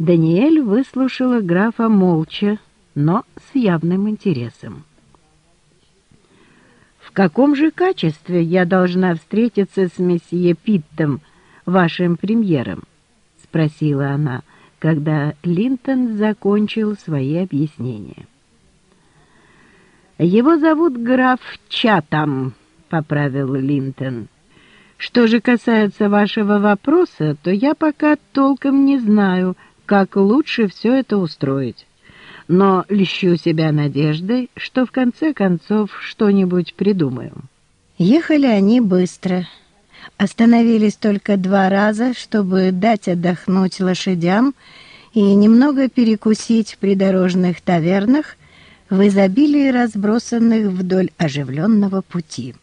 Даниэль выслушала графа молча, но с явным интересом. «В каком же качестве я должна встретиться с месье Питтом, вашим премьером?» — спросила она, когда Линтон закончил свои объяснения. «Его зовут граф Чатам», — поправил Линтон. «Что же касается вашего вопроса, то я пока толком не знаю, как лучше все это устроить. Но льщу себя надеждой, что в конце концов что-нибудь придумаю». Ехали они быстро. Остановились только два раза, чтобы дать отдохнуть лошадям и немного перекусить в придорожных тавернах в изобилии разбросанных вдоль оживленного пути.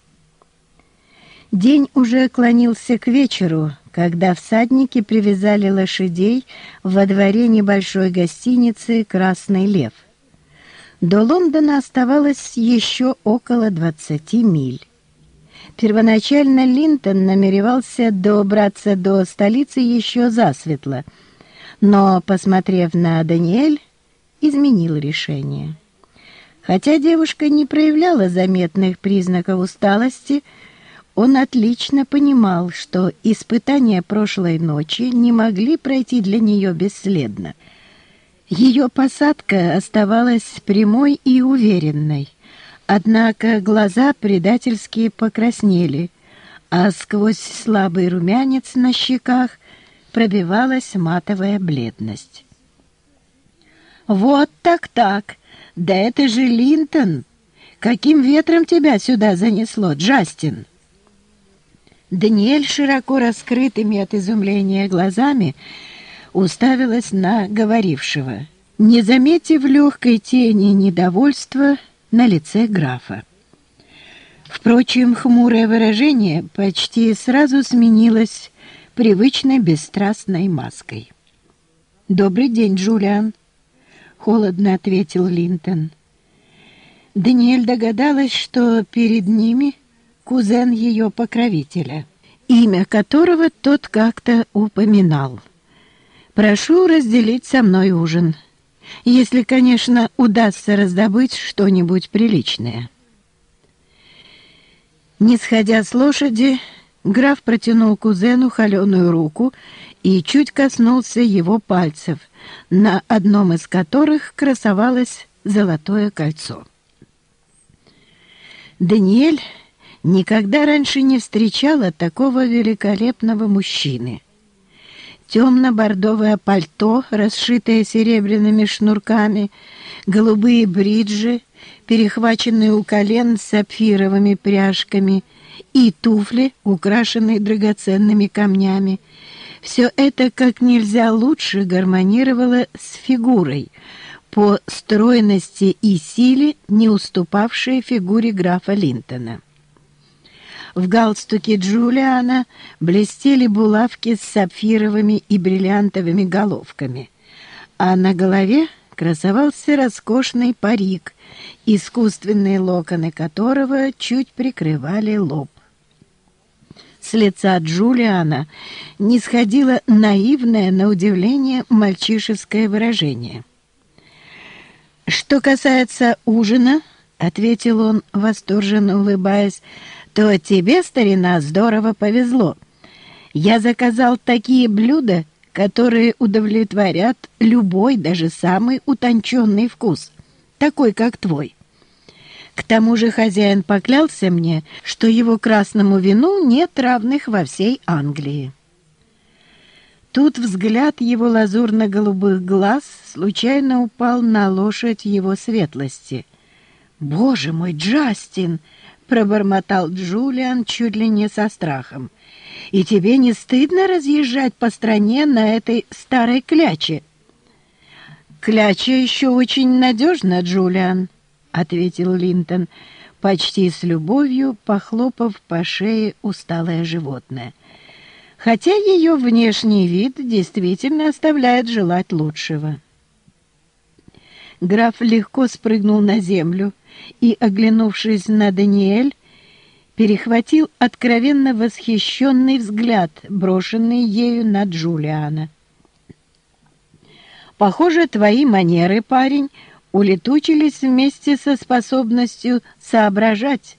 День уже клонился к вечеру, когда всадники привязали лошадей во дворе небольшой гостиницы «Красный лев». До Лондона оставалось еще около 20 миль. Первоначально Линтон намеревался добраться до столицы еще засветло, но, посмотрев на Даниэль, изменил решение. Хотя девушка не проявляла заметных признаков усталости, он отлично понимал, что испытания прошлой ночи не могли пройти для нее бесследно. Ее посадка оставалась прямой и уверенной, однако глаза предательски покраснели, а сквозь слабый румянец на щеках пробивалась матовая бледность. «Вот так-так!» «Да это же Линтон! Каким ветром тебя сюда занесло, Джастин?» Даниэль, широко раскрытыми от изумления глазами, уставилась на говорившего, не заметив легкой тени недовольства на лице графа. Впрочем, хмурое выражение почти сразу сменилось привычной бесстрастной маской. «Добрый день, Джулиан!» — холодно ответил Линтон. Даниэль догадалась, что перед ними кузен ее покровителя, имя которого тот как-то упоминал. «Прошу разделить со мной ужин, если, конечно, удастся раздобыть что-нибудь приличное». Не сходя с лошади, граф протянул кузену холеную руку и чуть коснулся его пальцев, на одном из которых красовалось золотое кольцо. Даниэль никогда раньше не встречала такого великолепного мужчины. Темно-бордовое пальто, расшитое серебряными шнурками, голубые бриджи, перехваченные у колен сапфировыми пряжками и туфли, украшенные драгоценными камнями, все это как нельзя лучше гармонировало с фигурой, по стройности и силе не уступавшей фигуре графа Линтона. В галстуке Джулиана блестели булавки с сапфировыми и бриллиантовыми головками, а на голове красовался роскошный парик, искусственные локоны которого чуть прикрывали лоб. С лица Джулиана не сходило наивное, на удивление, мальчишеское выражение. «Что касается ужина», — ответил он, восторженно улыбаясь, «то тебе, старина, здорово повезло. Я заказал такие блюда, которые удовлетворят любой, даже самый утонченный вкус, такой, как твой. К тому же хозяин поклялся мне, что его красному вину нет равных во всей Англии. Тут взгляд его лазурно-голубых глаз случайно упал на лошадь его светлости. «Боже мой, Джастин!» — пробормотал Джулиан чуть ли не со страхом. «И тебе не стыдно разъезжать по стране на этой старой кляче?» «Кляча еще очень надежна, Джулиан», ответил Линтон, почти с любовью похлопав по шее усталое животное. Хотя ее внешний вид действительно оставляет желать лучшего. Граф легко спрыгнул на землю и, оглянувшись на Даниэль, перехватил откровенно восхищенный взгляд, брошенный ею на Джулиана. Похоже, твои манеры, парень, улетучились вместе со способностью соображать.